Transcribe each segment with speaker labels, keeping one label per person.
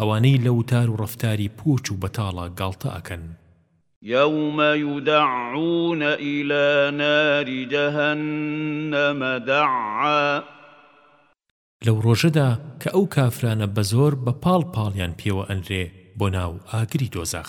Speaker 1: ئەوانەی لە وتار و ڕەفتاری پووچ و بەتاڵا گاڵتە ئەکەن.
Speaker 2: یوم یدعون الی نار جهنم دعا.
Speaker 1: لەو ڕۆژەدا کە ئەو کافرانە بەزۆر بە پاڵ پاڵیان پێوە ئەنرێ بۆ ناو ئاگری دۆزەخ.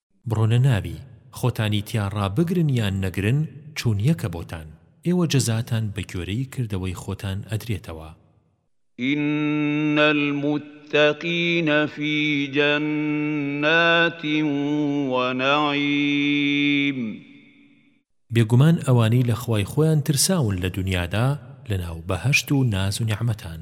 Speaker 1: بڕۆنە ناوی، خۆتانی تیا ڕابگرن یان نەگرن چوون یەکە بۆتان، ئێوە جەزاتان بەگوێرەی کردەوەی خۆتان ئەدرێتەوە.
Speaker 2: ان المتقین فی جنات و نعیم.
Speaker 1: بێگومان ئەوانەی لە خوای خۆیان ترساون لە دونیادا لەناو بەهەشت و ناز و
Speaker 2: نیعمەتان.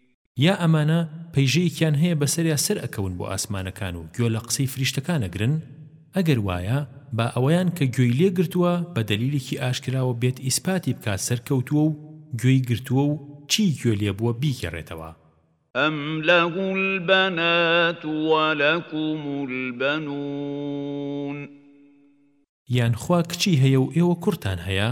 Speaker 1: یا ئەمانە پەیژەیەکیان هەیە بەسەریا سەر ئەکەون بۆ ئاسمانەکان و گوێ لە قسەی فریشتەکان ئەگرن؟ ئەگەر وایە با ئەوەیان کە گوێی لێ گرتووە بە دەلیلێکی ئاشکراوە بێت ئیسپاتی بکات سەرکەوتووە و گوێی گرتووە و چیی گوێ لێ بووە
Speaker 2: بیگێڕێتەوە. ئەم لەه البنات ولکم البنون.
Speaker 1: یان خوا کچی هەیە و ئێوە کوڕتان هەیە؟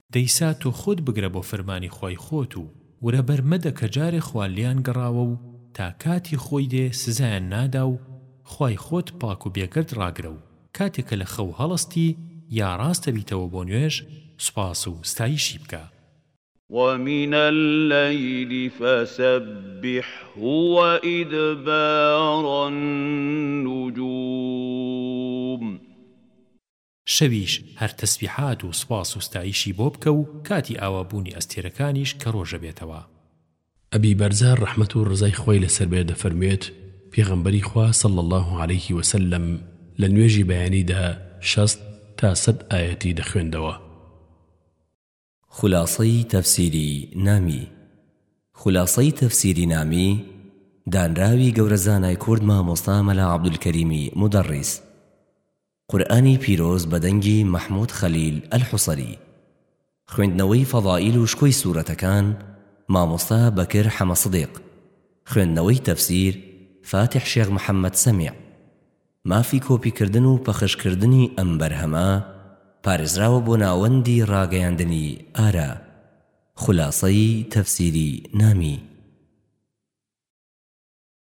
Speaker 1: دەیسا تۆ خۆت بگرە بۆ فرمانی خوای خۆت و ورە بەر مەدە کە جارێ خوا لێیان گەڕاوە و تا کاتی خۆی دێ سزایان نادا و خوای خۆت پاک و بێگەرد ڕاگرە و کاتێ کە لە خەو هەڵستی یا ڕاست دەبیتەوە بۆ نوێژ سوپاس و ستایشی بکە.
Speaker 2: ومن اللیل فسبحه وادبار النجوم.
Speaker 1: شەویش هەر تەسبیحات و سوپاس و ستایشی بۆ بکە و کاتی ئاوا بوونی ئەستێرەکانیش کە رۆژە بێتەوە.
Speaker 3: ئەبی بەرزە رەحمەت و رزای خوای لەسەر بێت دەفەرموێت، پێغەمبەری خوا صلی اللە علیە وسلم لە نوێژی بەیانیدا شەست تا سەد ئایەتی دەخوێندەوە.
Speaker 4: خولاسەی تەفسیری نامی خولاسەی تەفسیری نامی دانراوی گەورە زانای کورد مامۆستا مەلا عەبدولکەریمی مودەڕیس قورئانی پیرۆز بە دەنگی مەحمود خەلیل ئەلحوسری خوێندنەوەی فەضائیل و شکۆی سورەتەکان مامۆستا بەکر حەمە سدیق خوێندنەوەی تەفسیر فاتیح شێخ محەمەد سەمیع مافی کۆپیکردن و پەخشکردنی ئەم بەرهەمە پارێزراوە بۆ ناوەندی ڕاگەیاندنی ئارا خولاسەی تەفسیری نامی.